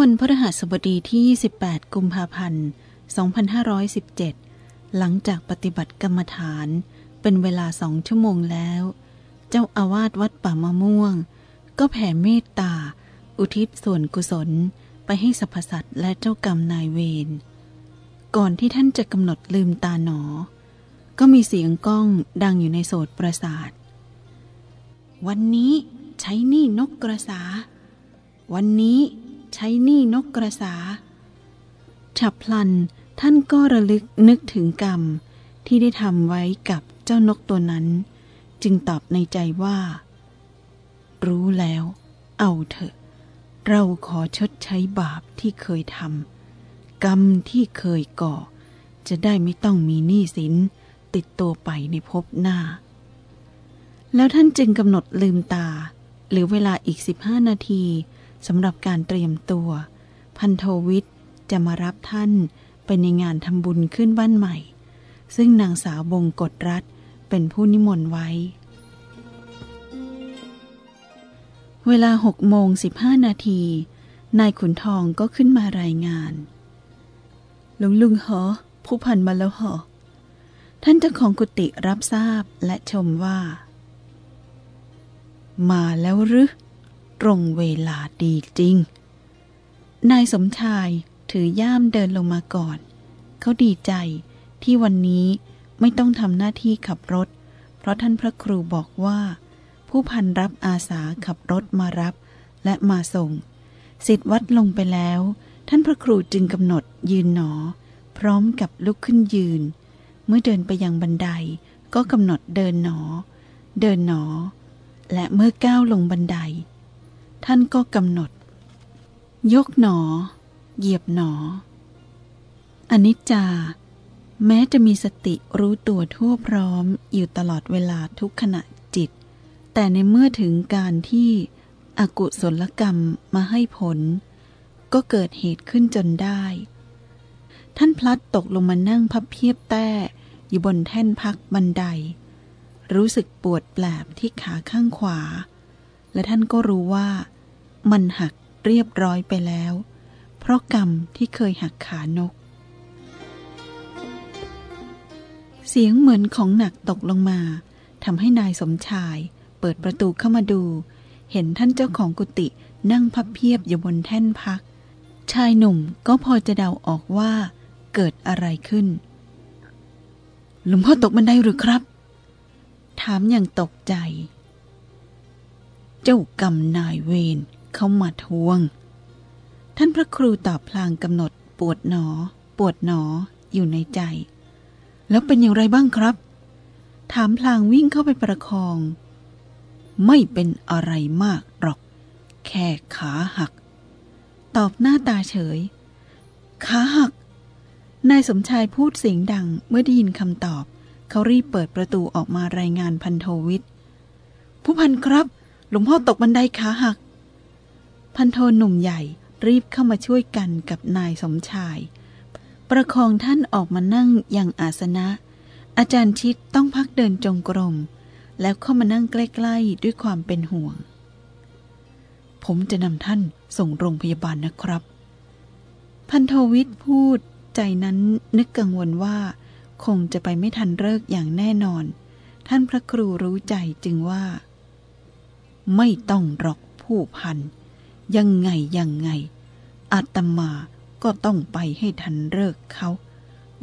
วันพฤหัสบดีที่ 28 กุมภาพันธ์ 2517 หลังจากปฏิบัติกรรมฐานเป็นเวลาสองชั่วโมงแล้ว เจ้าอาวาสวัดป่ามะม่วง ก็แผ่เมตตา อุทิศส่วนกุศลไปให้สรรพสัตว์และเจ้ากรรมนายเวร ก่อนที่ท่านจะกำหนดลืมตาหนอ ก็มีเสียงก้องดังอยู่ในโสดประสาท วันนี้ใช้นี่นกกระสา วันนี้ ใช้หนี้นกกระสา ฉับพลันท่านก็ระลึกนึกถึงกรรม ที่ได้ทำไว้กับเจ้านกตัวนั้น จึงตอบในใจว่า รู้แล้ว เอาเถอะ เราขอชดใช้บาปที่เคยทำกรรมที่เคยก่อ จะได้ไม่ต้องมีหนี้สินติดตัวไปในภพหน้า แล้วท่านจึงกำหนดลืมตา หรือเวลาอีก 15 นาที สำหรับการเตรียมตัว พันโทวิทย์จะมารับท่านไปในงานทำบุญขึ้นบ้านใหม่ ซึ่งนางสาวบงกฎรัฐเป็นผู้นิมนต์ไว้ เวลาหกโมงสิบห้านาทีนายขุนทองก็ขึ้นมารายงานลุงลุงเหอผู้พันมาแล้วเหอท่านเจ้าของกุฏิรับทราบและชมว่า มาแล้วหรือ ตรงเวลาดีจริง นายสมชายถือย่ามเดินลงมาก่อน เขาดีใจที่วันนี้ไม่ต้องทำหน้าที่ขับรถ เพราะท่านพระครูบอกว่า ผู้พันรับอาสาขับรถมารับและมาส่งสิทธิ์วัดลงไปแล้ว ท่านพระครูจึงกำหนดยืนหนอ พร้อมกับลุกขึ้นยืน เมื่อเดินไปยังบันไดก็กำหนดเดินหนอ เดินหนอ และเมื่อก้าวลงบันได ท่านก็กำหนด ยกหนอ เหยียบหนอ อนิจจา แม้จะมีสติรู้ตัวทั่วพร้อมอยู่ตลอดเวลาทุกขณะจิต แต่ในเมื่อถึงการที่อกุศลกรรมมาให้ผล ก็เกิดเหตุขึ้นจนได้ ท่านพลัดตกลงมานั่งพับเพียบแต้อยู่บนแท่นพักบันได รู้สึกปวดแปลบที่ขาข้างขวา และท่านก็รู้ว่า มันหักเรียบร้อยไปแล้ว เพราะกรรมที่เคยหักขานก เสียงเหมือนของหนักตกลงมาทำให้นายสมชาย เปิดประตูเข้ามาดู เห็นท่านเจ้าของกุฏินั่งพับเพียบอยู่บนแท่นพัก ชายหนุ่มก็พอจะเดาออกว่า เกิดอะไรขึ้น หลวงพ่อตกบันไดหรือครับ ถามอย่างตกใจ เจ้ากรรมนายเวรเขามาทวง ท่านพระครูตอบพลางกำหนดปวดหนอ ปวดหนออยู่ในใจ แล้วเป็นอย่างไรบ้างครับ ถามพลางวิ่งเข้าไปประคอง ไม่เป็นอะไรมากหรอก แค่ขาหัก ตอบหน้าตาเฉย ขาหัก นายสมชายพูดเสียงดังเมื่อได้ยินคำตอบ เขารีบเปิดประตูออกมารายงานพันโทวิทย์ผู้พันครับ หลวงพ่อตกบันไดขาหัก พันโทหนุ่มใหญ่รีบเข้ามาช่วยกันกับนายสมชาย ประคองท่านออกมานั่งอย่างอาสนะ อาจารย์ชิดต้องพักเดินจงกรม แล้วเข้ามานั่งใกล้ๆด้วยความเป็นห่วง ผมจะนำท่านส่งโรงพยาบาลนะครับ พันโทวิทย์พูดใจนั้นนึกกังวลว่า คงจะไปไม่ทันเลิกอย่างแน่นอน ท่านพระครูรู้ใจจึงว่า ไม่ต้องหรอกผู้พัน ยังไงยังไง อาตมาก็ต้องไปให้ทันเลิกเขา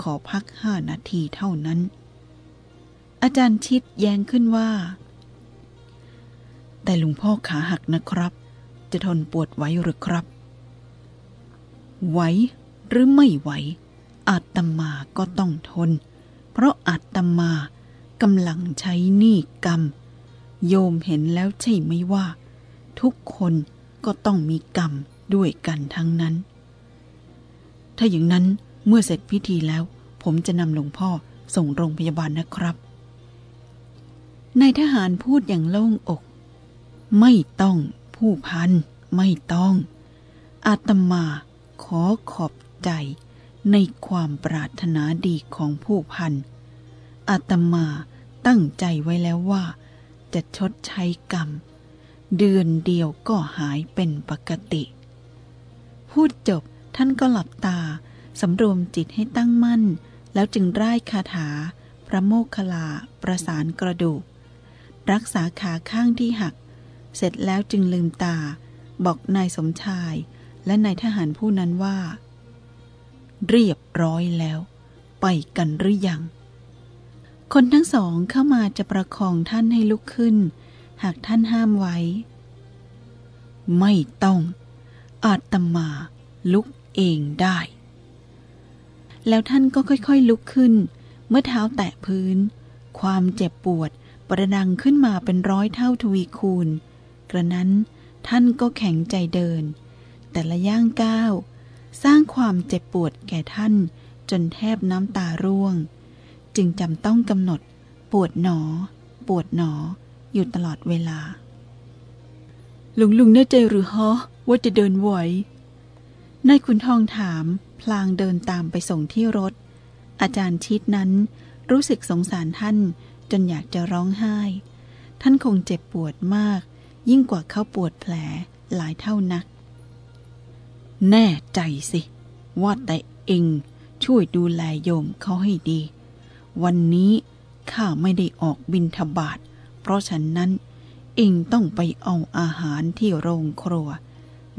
ขอพักห้านาทีเท่านั้น อาจารย์ชิดแย้งขึ้นว่า แต่หลวงพ่อขาหักนะครับ จะทนปวดไหวหรือครับ ไหวหรือไม่ไหว อาตมาก็ต้องทน เพราะอาตมากำลังใช้หนี้กรรม โยมเห็นแล้วใช่ไหมว่า ทุกคนก็ต้องมีกรรมด้วยกันทั้งนั้น ถ้าอย่างนั้นเมื่อเสร็จพิธีแล้ว ผมจะนำหลวงพ่อส่งโรงพยาบาลนะครับนายทหารพูดอย่างโล่งอก ไม่ต้องผู้พันไม่ต้อง อาตมาขอขอบใจในความปรารถนาดีของผู้พันอาตมาตั้งใจไว้แล้วว่า จะชดใช้กรรม เดือนเดียวก็หายเป็นปกติ พูดจบท่านก็หลับตาสำรวมจิตให้ตั้งมั่น แล้วจึงร่ายคาถา พระโมคคลาประสานกระดูก รักษาขาข้างที่หัก เสร็จแล้วจึงลืมตา บอกนายสมชายและนายทหารผู้นั้นว่า เรียบร้อยแล้ว ไปกันหรือยัง คนทั้งสองเข้ามาจะประคองท่านให้ลุกขึ้น หากท่านห้ามไว้ ไม่ต้อง อาตมาลุกเองได้ แล้วท่านก็ค่อยๆลุกขึ้น เมื่อเท้าแตะพื้น ความเจ็บปวดประดังขึ้นมาเป็นร้อยเท่าทวีคูณ กระนั้นท่านก็แข็งใจเดิน แต่ละย่างก้าว สร้างความเจ็บปวดแก่ท่านจนแทบน้ำตาร่วง จึงจำต้องกำหนด ปวดหนอ ปวดหนอ อยู่ตลอดเวลา ลุงลุงแน่ใจหรือฮะว่าจะเดินไหวนายขุนทองถาม พลางเดินตามไปส่งที่รถ อาจารย์ชิดนั้น รู้สึกสงสารท่านจนอยากจะร้องไห้ ท่านคงเจ็บปวดมาก ยิ่งกว่าเขาปวดแผลหลายเท่านัก แน่ใจสิ ว่าแต่เองช่วยดูแลโยมเขาให้ดี วันนี้ข้าไม่ได้ออกบินทบาท เพราะฉะนั้นเองต้องไปเอาอาหารที่โรงครัว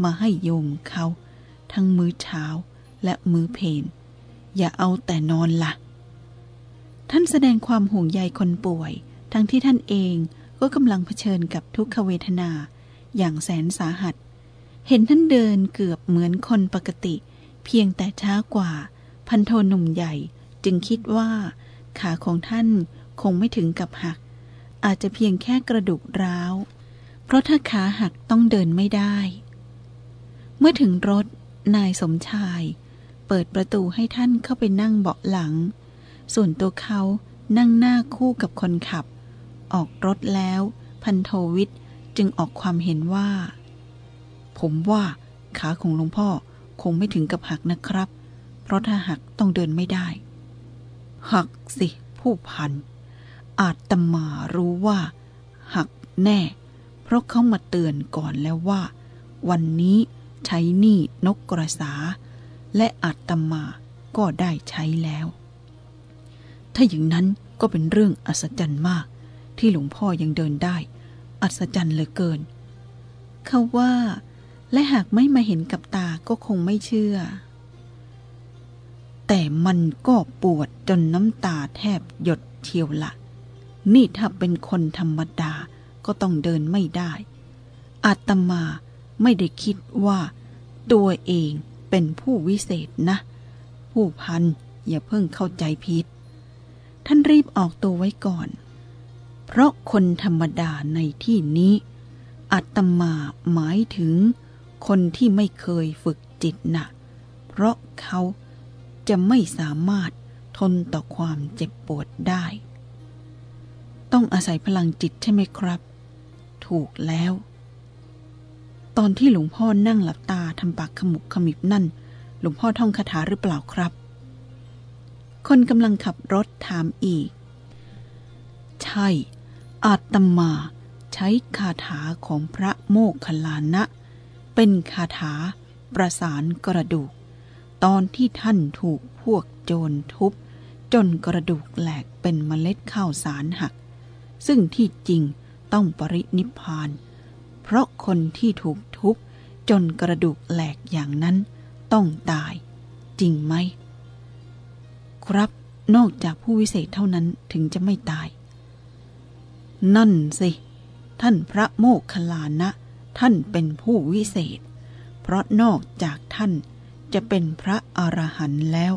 มาให้โยมเขา ทั้งมื้อเช้าและมื้อเพนอย่าเอาแต่นอนละ่ะ ท่านแสดงความห่วงใยคนป่วย ทั้งที่ท่านเองก็กำลังเผชิญกับทุกขเวทนาอย่างแสนสาหัส เห็นท่านเดินเกือบเหมือนคนปกติ เพียงแต่ช้ากว่า พันโทหนุ่มใหญ่จึงคิดว่า ขาของท่านคงไม่ถึงกับหัก อาจจะเพียงแค่กระดูกร้าว เพราะถ้าขาหักต้องเดินไม่ได้ เมื่อถึงรถนายสมชาย เปิดประตูให้ท่านเข้าไปนั่งเบาะหลัง ส่วนตัวเขานั่งหน้าคู่กับคนขับ ออกรถแล้ว พันโทวิทย์จึงออกความเห็นว่า ผมว่าขาของหลวงพ่อคงไม่ถึงกับหักนะครับ เพราะถ้าหักต้องเดินไม่ได้ หักสิ ผู้พัน อาจตมารู้ว่า หักแน่ เพราะเขามาเตือนก่อนแล้วว่า วันนี้ใช้หนี้นกกระสา และอาตมาก็ได้ใช้แล้ว ถ้าอย่างนั้นก็เป็นเรื่องอัศจรรย์มาก ที่หลวงพ่อยังเดินได้ อัศจรรย์เหลือเกิน เขาว่า และหากไม่มาเห็นกับตาก็คงไม่เชื่อ แต่มันก็ปวดจนน้ำตาแทบหยดเทียวละ นี่ถ้าเป็นคนธรรมดาก็ต้องเดินไม่ได้ อาตมาไม่ได้คิดว่า ตัวเองเป็นผู้วิเศษนะ ผู้พันอย่าเพิ่งเข้าใจผิด ท่านรีบออกตัวไว้ก่อน เพราะคนธรรมดาในที่นี้อัตมาหมายถึงคนที่ไม่เคยฝึกจิตนะเพราะเขา จะไม่สามารถทนต่อความเจ็บปวดได้ ต้องอาศัยพลังจิตใช่ไหมครับ ถูกแล้ว ตอนที่หลวงพ่อนั่งหลับตาทำปากขมุกขมิบนั่น หลวงพ่อท่องคาถาหรือเปล่าครับ คนกำลังขับรถถามอีก ใช่ อาตมาใช้คาถาของพระโมคคัลลานะ เป็นคาถาประสานกระดูก ตอนที่ท่านถูกพวกโจรทุบ จนกระดูกแหลกเป็นเมล็ดข้าวสารหัก ซึ่งที่จริงต้องปรินิพาน เพราะคนที่ถูกทุบ จนกระดูกแหลกอย่างนั้นต้องตาย จริงไหม ครับนอกจากผู้วิเศษเท่านั้นถึงจะไม่ตาย นั่นสิ ท่านพระโมคคัลลานะ ท่านเป็นผู้วิเศษ เพราะนอกจากท่าน จะเป็นพระอรหันต์แล้ว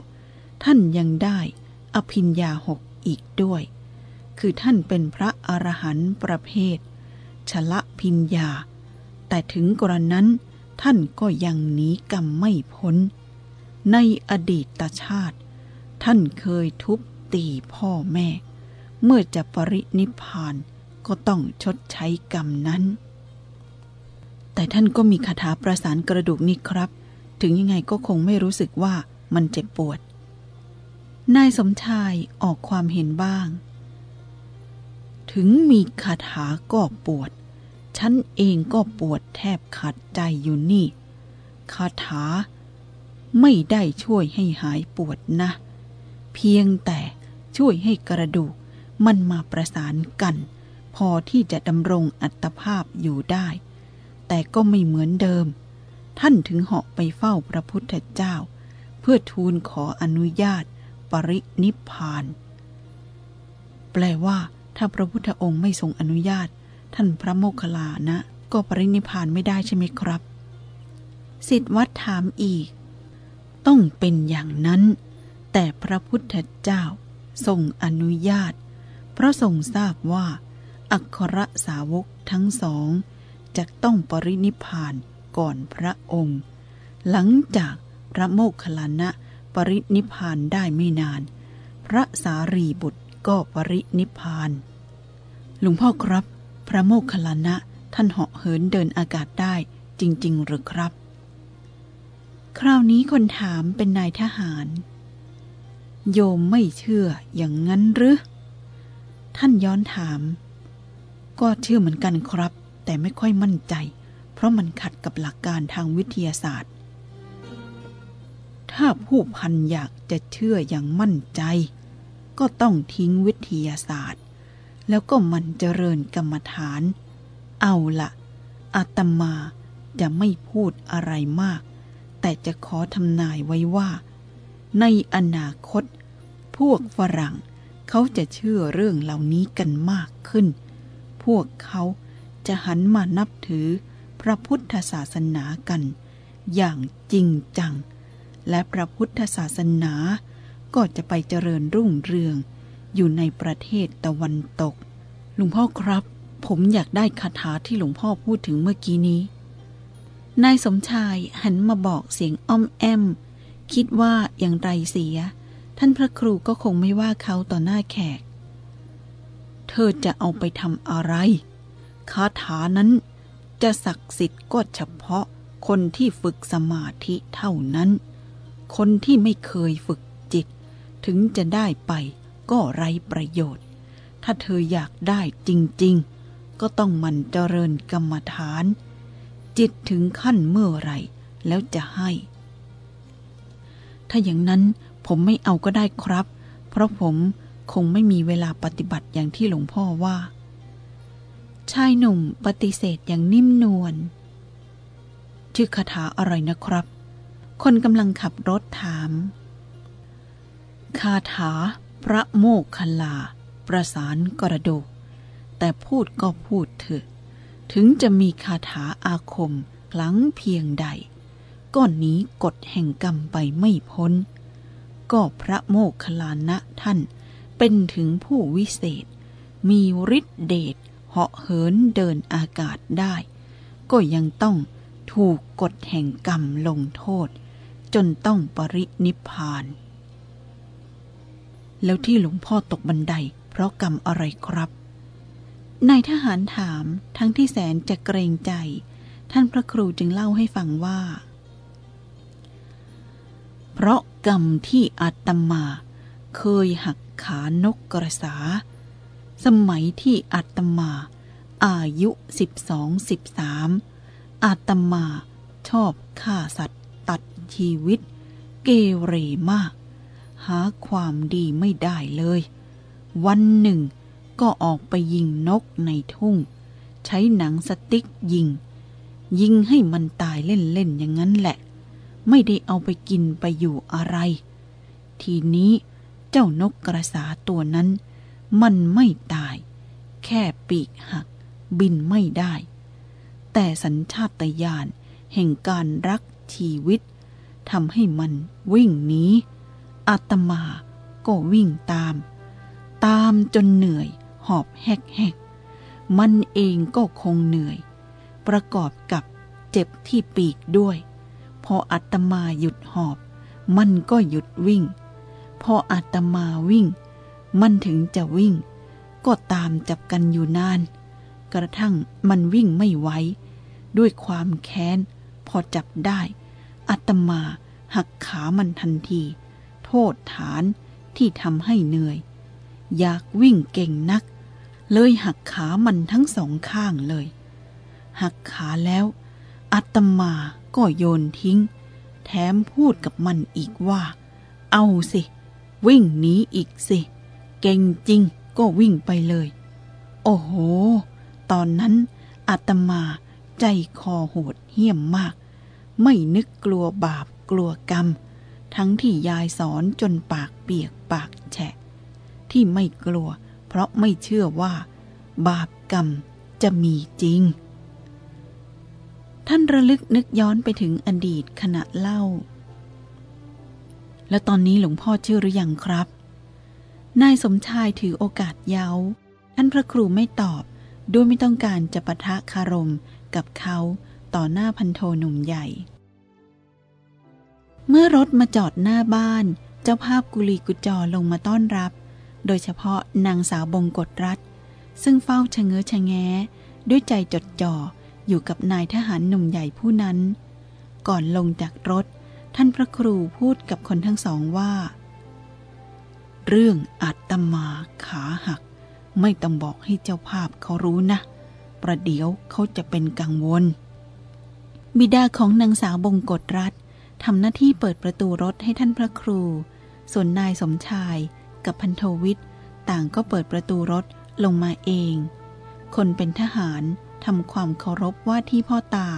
ท่านยังได้อภิญญาหกอีกด้วย คือท่านเป็นพระอรหันต์ประเภท ชละพิญญา แต่ถึงกรนั้นท่านก็ยังหนีกรรมไม่พ้น ในอดีตชาติ ท่านเคยทุบตีพ่อแม่ เมื่อจะปรินิพานก็ต้องชดใช้กรรมนั้น แต่ท่านก็มีคาถาประสานกระดูกนี่ครับ ถึงยังไงก็คงไม่รู้สึกว่ามันเจ็บปวด นายสมชายออกความเห็นบ้าง ถึงมีคาถาก็ปวด ฉันเองก็ปวดแทบขาดใจอยู่นี่ คาถาไม่ได้ช่วยให้หายปวดนะ เพียงแต่ช่วยให้กระดูกมันมาประสานกัน พอที่จะดำรงอัตภาพอยู่ได้ แต่ก็ไม่เหมือนเดิม ท่านถึงเหาะไปเฝ้าพระพุทธเจ้า เพื่อทูลขออนุญาต ปรินิพพาน แปลว่า ถ้าพระพุทธองค์ไม่ทรงอนุญาต ท่านพระโมคคัลลานะ ก็ปรินิพพานไม่ได้ใช่ไหมครับสิทธวัดถามอีก ต้องเป็นอย่างนั้น แต่พระพุทธเจ้าทรงอนุญาต เพราะทรงทราบว่า อัครสาวกทั้งสองจะต้องปรินิพพาน ก่อนพระองค์ หลังจากพระโมคคัลลานะปรินิพานได้ไม่นาน พระสารีบุตรก็ปรินิพาน หลวงพ่อครับ พระโมคคัลลานะท่านเหาะเหินเดินอากาศได้จริง ๆ หรือครับ คราวนี้คนถามเป็นนายทหาร โยมไม่เชื่ออย่างนั้นหรือ ท่านย้อนถาม ก็เชื่อเหมือนกันครับ แต่ไม่ค่อยมั่นใจ ราะมันขัดกับหลักการทางวิทยาศาสตร์ ถ้าผู้พันอยากจะเชื่ออย่างมั่นใจ ก็ต้องทิ้งวิทยาศาสตร์ แล้วก็มันเจริญกรรมฐาน เอาละอาตมาจะไม่พูดอะไรมาก แต่จะขอทำนายไว้ว่า ในอนาคต พวกฝรั่งเขาจะเชื่อเรื่องเหล่านี้กันมากขึ้น พวกเขาจะหันมานับถือ พระพุทธศาสนากัน อย่างจริงจัง และพระพุทธศาสนาก็จะไปเจริญรุ่งเรือง อยู่ในประเทศตะวันตก หลวงพ่อครับ ผมอยากได้คาถาที่หลวงพ่อพูดถึงเมื่อกี้นี้ นายสมชายหันมาบอกเสียงอ้อมแอม คิดว่าอย่างไรเสีย ท่านพระครูก็คงไม่ว่าเขาต่อหน้าแขก เธอจะเอาไปทำอะไร คาถานั้น จะศักดิ์สิทธิ์ก็เฉพาะคนที่ฝึกสมาธิเท่านั้น คนที่ไม่เคยฝึกจิต ถึงจะได้ไปก็ไร้ประโยชน์ ถ้าเธออยากได้จริง ๆ ก็ต้องมันเจริญกรรมฐาน จิตถึงขั้นเมื่อไรแล้วจะให้ ถ้าอย่างนั้นผมไม่เอาก็ได้ครับ เพราะผมคงไม่มีเวลาปฏิบัติอย่างที่หลวงพ่อว่า ชายหนุ่มปฏิเสธอย่างนิ่มนวลชื่อคาถาอะไรนะครับ คนกำลังขับรถถาม คาถา พระโมกขลา ประสานกระดูก แต่พูดก็พูดเถอะ ถึงจะมีคาถาอาคมคลังเพียงใด ก้อนนี้กฎแห่งกรรมไปไม่พ้น ก็พระโมกขลานะท่านเป็นถึงผู้วิเศษ มีฤทธิเดช เหาะเหินเดินอากาศได้ ก็ยังต้องถูกกฎแห่งกรรมลงโทษ จนต้องปรินิพพาน แล้วที่หลวงพ่อตกบันได เพราะกรรมอะไรครับนายทหารถามทั้งที่แสนจะเกรงใจ ท่านพระครูจึงเล่าให้ฟังว่า เพราะกรรมที่อาตมาเคยหักขานกกระสา สมัยที่อาตมา อายุสิบสองสิบสามอาตมาชอบฆ่าสัตว์ตัดชีวิต เกเรมาก หาความดีไม่ได้เลย วันหนึ่งก็ออกไปยิงนกในทุ่ง ใช้หนังสติ๊กยิง ยิงให้มันตายเล่นๆอย่างนั้นแหละ ไม่ได้เอาไปกินไปอยู่อะไร ทีนี้เจ้านกกระสาตัวนั้น มันไม่ตาย แค่ปีกหัก บินไม่ได้ แต่สัญชาตญาณแห่งการรักชีวิตทำให้มันวิ่งหนีอาตมาก็วิ่งตาม ตามจนเหนื่อยหอบแหกๆ มันเองก็คงเหนื่อย ประกอบกับเจ็บที่ปีกด้วย พออาตมาหยุดหอบ มันก็หยุดวิ่ง พออาตมาวิ่ง มันถึงจะวิ่ง ก็ตามจับกันอยู่นาน กระทั่งมันวิ่งไม่ไหวด้วยความแค้น พอจับได้อาตมาหักขามันทันที โทษฐานที่ทำให้เหนื่อย อยากวิ่งเก่งนัก เลยหักขามันทั้งสองข้างเลย หักขาแล้วอาตมาก็โยนทิ้ง แถมพูดกับมันอีกว่า เอาสิ วิ่งหนีอีกสิ เก่งจริงก็วิ่งไปเลย โอ้โห ตอนนั้นอาตมาใจคอโหดเหี้ยมมาก ไม่นึกกลัวบาปกลัวกรรม ทั้งที่ยายสอนจนปากเปียกปากแฉะ ที่ไม่กลัว เพราะไม่เชื่อว่า บาปกรรมจะมีจริง ท่านระลึกนึกย้อนไปถึงอดีตขณะเล่า แล้วตอนนี้หลวงพ่อเชื่อหรือยังครับ นายสมชายถือโอกาสเย้า ท่านพระครูไม่ตอบด้วยไม่ต้องการจะปะทะคารมกับเขาต่อหน้าพันโทหนุ่มใหญ่ เมื่อรถมาจอดหน้าบ้าน เจ้าภาพกุลีกุจอลงมาต้อนรับ โดยเฉพาะนางสาวบงกฎรัฐ ซึ่งเฝ้าชะเง้อชะแงด้วยใจจดจ่ออยู่กับนายทหารหนุ่มใหญ่ผู้นั้น ก่อนลงจากรถ ท่านพระครูพูดกับคนทั้งสองว่า เรื่องอาตมาขาหัก ไม่ต้องบอกให้เจ้าภาพเขารู้นะ ประเดี๋ยวเขาจะเป็นกังวล บิดาของนางสาวบงกฎรัฐทำหน้าที่เปิดประตูรถให้ท่านพระครู ส่วนนายสมชายกับพันโทวิทย์ต่างก็เปิดประตูรถลงมาเอง คนเป็นทหารทำความเคารพว่าที่พ่อตา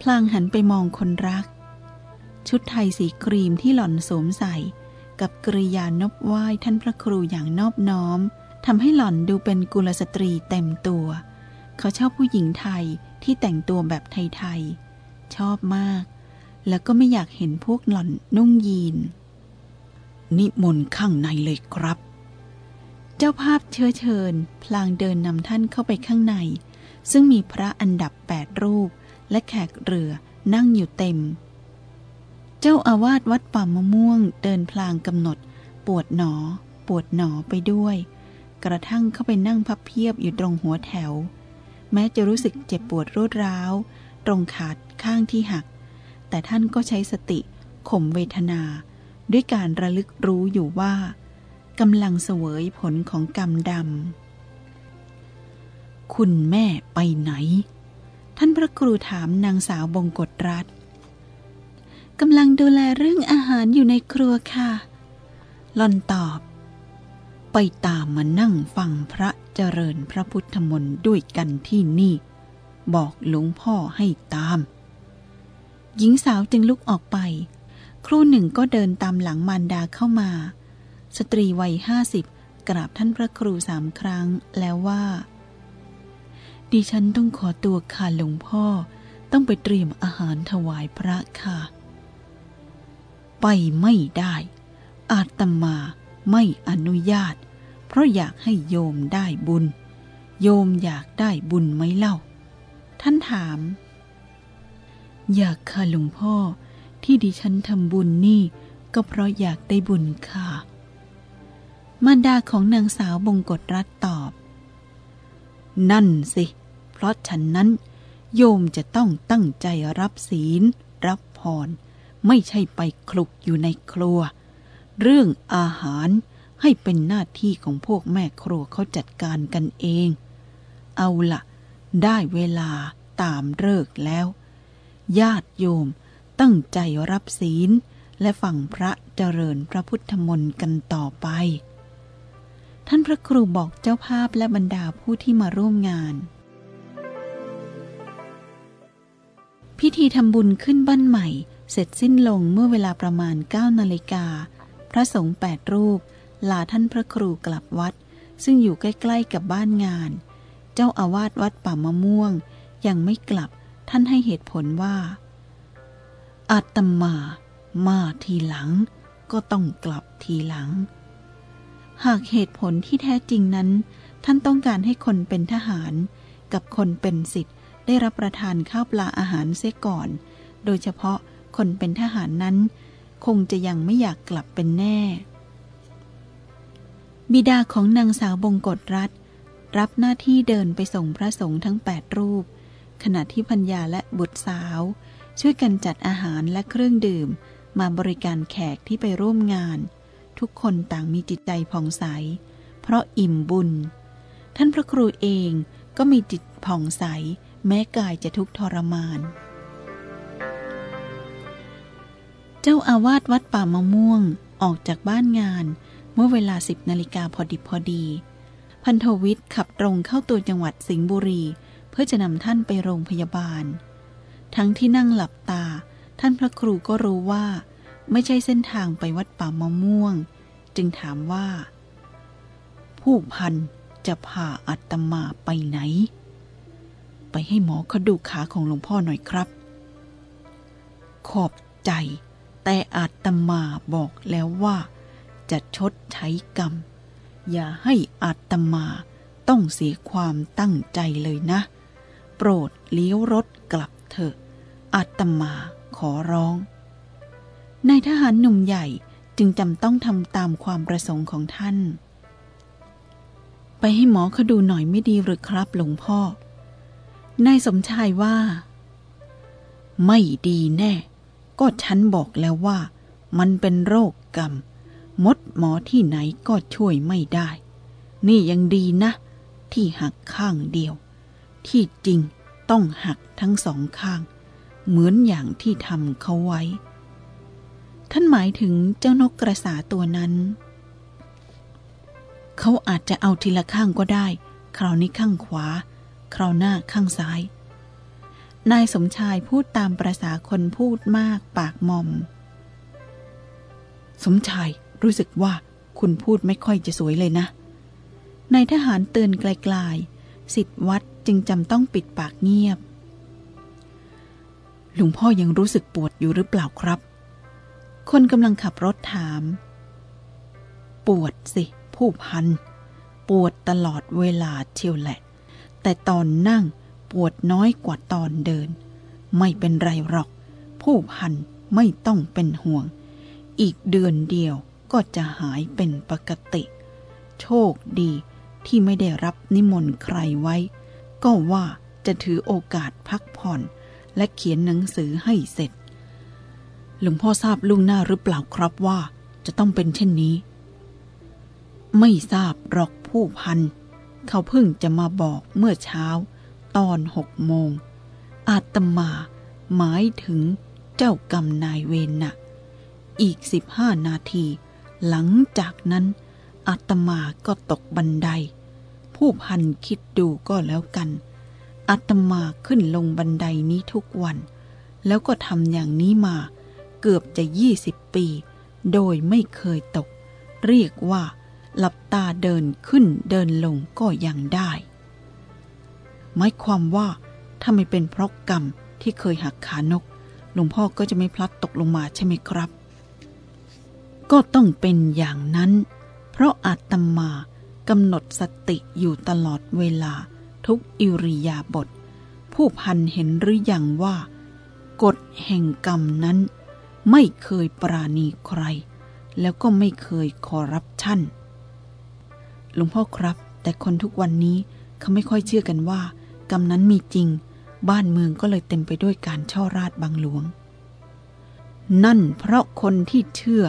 พลางหันไปมองคนรัก ชุดไทยสีครีมที่หล่อนสวมใส่ กับกริยานบไหว้ท่านพระครูอย่างนอบน้อมทำให้หล่อนดูเป็นกุลสตรีเต็มตัว เขาชอบผู้หญิงไทยที่แต่งตัวแบบไทยๆ ชอบมาก แล้วก็ไม่อยากเห็นพวกหล่อนนุ่งยีน นิมนต์ข้างในเลยครับ เจ้าภาพเชื้อเชิญ พลางเดินนำท่านเข้าไปข้างใน ซึ่งมีพระอันดับแปดรูป และแขกเรือนั่งอยู่เต็ม เจ้าอาวาสวัดป่ามะม่วงเดินพลางกำหนด ปวดหนอ ปวดหนอไปด้วย กระทั่งเข้าไปนั่งพับเพียบอยู่ตรงหัวแถว แม้จะรู้สึกเจ็บปวดรวดร้าว ตรงขาดข้างที่หัก แต่ท่านก็ใช้สติข่มเวทนา ด้วยการระลึกรู้อยู่ว่ากำลังเสวยผลของกรรมดำ คุณแม่ไปไหน ท่านพระครูถามนางสาวบงกฎรัฐ กำลังดูแลเรื่องอาหารอยู่ในครัวค่ะหลอนตอบ ไปตามมานั่งฟังพระเจริญพระพุทธมนต์ด้วยกันที่นี่ บอกหลวงพ่อให้ตาม หญิงสาวจึงลุกออกไป ครูหนึ่งก็เดินตามหลังมารดาเข้ามา สตรีวัยห้าสิบกราบท่านพระครูสามครั้งแล้วว่า ดิฉันต้องขอตัวค่ะหลวงพ่อ ต้องไปเตรียมอาหารถวายพระค่ะ ไปไม่ได้ อาตมาไม่อนุญาต เพราะอยากให้โยมได้บุญ โยมอยากได้บุญไหมเล่า ท่านถาม อยากค่ะหลวงพ่อ ที่ดิฉันทำบุญนี่ก็เพราะอยากได้บุญค่ะ มารดาของนางสาวบงกฎรัฐตอบ นั่นสิ เพราะฉันนั้น โยมจะต้องตั้งใจรับศีล รับพร ไม่ใช่ไปคลุกอยู่ในครัว เรื่องอาหารให้เป็นหน้าที่ของพวกแม่ครัวเขาจัดการกันเอง เอาละได้เวลาตามเลิกแล้ว ญาติโยมตั้งใจรับศีล และฟังพระเจริญพระพุทธมนต์กันต่อไป ท่านพระครูบอกเจ้าภาพและบรรดาผู้ที่มาร่วมงานพิธีทำบุญขึ้นบ้านใหม่ เสร็จสิ้นลงเมื่อเวลาประมาณ9นาฬิกา พระสงฆ์แปดรูป ลาท่านพระครูกลับวัด ซึ่งอยู่ใกล้ๆกับบ้านงาน เจ้าอาวาสวัดป่ามะม่วง ยังไม่กลับท่านให้เหตุผลว่า อาตมามาทีหลัง ก็ต้องกลับทีหลัง หากเหตุผลที่แท้จริงนั้น ท่านต้องการให้คนเป็นทหาร กับคนเป็นสิทธิ์ได้รับประทานข้าวปลาอาหารเสียก่อน โดยเฉพาะ คนเป็นทหารนั้น คงจะยังไม่อยากกลับเป็นแน่ บิดาของนางสาวบงกฎรัฐ รับหน้าที่เดินไปส่งพระสงฆ์ทั้งแปดรูป ขณะที่พัญญาและบุตรสาว ช่วยกันจัดอาหารและเครื่องดื่ม มาบริการแขกที่ไปร่วมงาน ทุกคนต่างมีจิตใจผ่องใส เพราะอิ่มบุญ ท่านพระครูเองก็มีจิตผ่องใสแม้กายจะทุกข์ทรมาน เจ้าอาวาสวัดป่ามะม่วงออกจากบ้านงาน เมื่อเวลาสิบนาฬิกาพอดิบพอดี พันโทวิทย์ขับตรงเข้าตัวจังหวัดสิงห์บุรี เพื่อจะนำท่านไปโรงพยาบาล ทั้งที่นั่งหลับตา ท่านพระครูก็รู้ว่า ไม่ใช่เส้นทางไปวัดป่ามะม่วง จึงถามว่า ผู้พันจะพาอัตมาไปไหน ไปให้หมอเขาดูขาของหลวงพ่อหน่อยครับ ขอบใจ แต่อาตมาบอกแล้วว่า จะชดใช้กรรม อย่าให้อาตมาต้องเสียความตั้งใจเลยนะ โปรดเลี้ยวรถกลับเถอะอาตมาขอร้องนายทหารหนุ่มใหญ่จึงจำต้องทำตามความประสงค์ของท่าน ไปให้หมอเขาดูหน่อยไม่ดีหรือครับหลวงพ่อนายสมชายว่า ไม่ดีแน่ ก็ฉันบอกแล้วว่า มันเป็นโรคกรรม มดหมอที่ไหนก็ช่วยไม่ได้ นี่ยังดีนะ ที่หักข้างเดียว ที่จริงต้องหักทั้งสองข้าง เหมือนอย่างที่ทำเขาไว้ ท่านหมายถึงเจ้านกกระสาตัวนั้น เขาอาจจะเอาทีละข้างก็ได้ คราวนี้ข้างขวา คราวหน้าข้างซ้าย นายสมชายพูดตามประษาคนพูดมากปากมอม สมชายรู้สึกว่าคุณพูดไม่ค่อยจะสวยเลยนะ นายทหารเตือนไกลๆ สิทธิ์วัดจึงจำต้องปิดปากเงียบ หลวงพ่อยังรู้สึกปวดอยู่หรือเปล่าครับ คนกำลังขับรถถาม ปวดสิ ผู้พัน ปวดตลอดเวลาเชียวแหละ แต่ตอนนั่ง ปวดน้อยกว่าตอนเดิน ไม่เป็นไรหรอก ผู้พันไม่ต้องเป็นห่วง อีกเดือนเดียวก็จะหายเป็นปกติ โชคดีที่ไม่ได้รับนิมนต์ใครไว้ ก็ว่าจะถือโอกาสพักผ่อน และเขียนหนังสือให้เสร็จ หลวงพ่อทราบล่วงหน้าหรือเปล่าครับว่าจะต้องเป็นเช่นนี้ ไม่ทราบหรอกผู้พัน เขาเพิ่งจะมาบอกเมื่อเช้า ตอนหกโมง อาตมาหมายถึงเจ้ากรรมนายเวรนะ่ะอีกสิบห้านาที หลังจากนั้น อาตมาก็ตกบันได ผู้พันคิดดูก็แล้วกัน อาตมาขึ้นลงบันไดนี้ทุกวัน แล้วก็ทำอย่างนี้มา เกือบจะยี่สิบปี โดยไม่เคยตก เรียกว่าหลับตาเดินขึ้นเดินลงก็ยังได้ หมายความว่าถ้าไม่เป็นเพราะกรรมที่เคยหักขานก หลวงพ่อก็จะไม่พลัดตกลงมาใช่ไหมครับ ก็ต้องเป็นอย่างนั้น เพราะอาตมากำหนดสติอยู่ตลอดเวลาทุกอิริยาบถผู้พันเห็นหรืออยังว่า กฎแห่งกรรมนั้น ไม่เคยปราณีใคร แล้วก็ไม่เคยคอรับชั่นหลวงพ่อครับ แต่คนทุกวันนี้เขาไม่ค่อยเชื่อกันว่า กรรมนั้นมีจริง บ้านเมืองก็เลยเต็มไปด้วยการช่อราดบังหลวง นั่นเพราะคนที่เชื่อ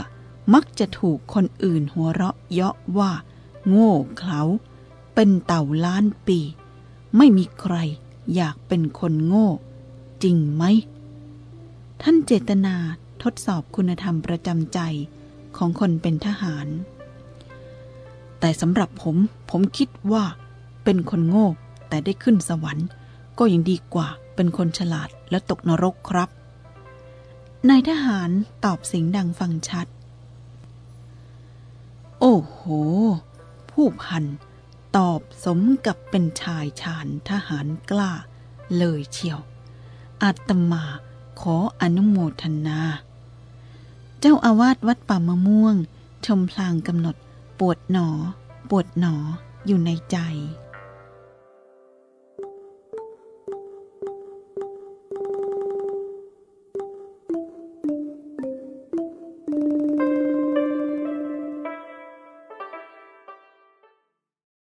มักจะถูกคนอื่นหัวเราะเยาะว่า โง่เขลาเป็นเต่าล้านปี ไม่มีใครอยากเป็นคนโง่ จริงไหม ท่านเจตนาทดสอบคุณธรรมประจำใจของคนเป็นทหาร แต่สำหรับผมผมคิดว่าเป็นคนโง่ แต่ได้ขึ้นสวรรค์ ก็ยังดีกว่าเป็นคนฉลาดและตกนรกครับ นายทหารตอบเสียงดังฟังชัด โอ้โห ผู้พันตอบสมกับเป็นชายชาญทหารกล้า เลยเชียว อาตมาขออนุโมทนา เจ้าอาวาสวัดป่ามะม่วง ชมพลางกำหนดปวดหนอ ปวดหนออยู่ในใจ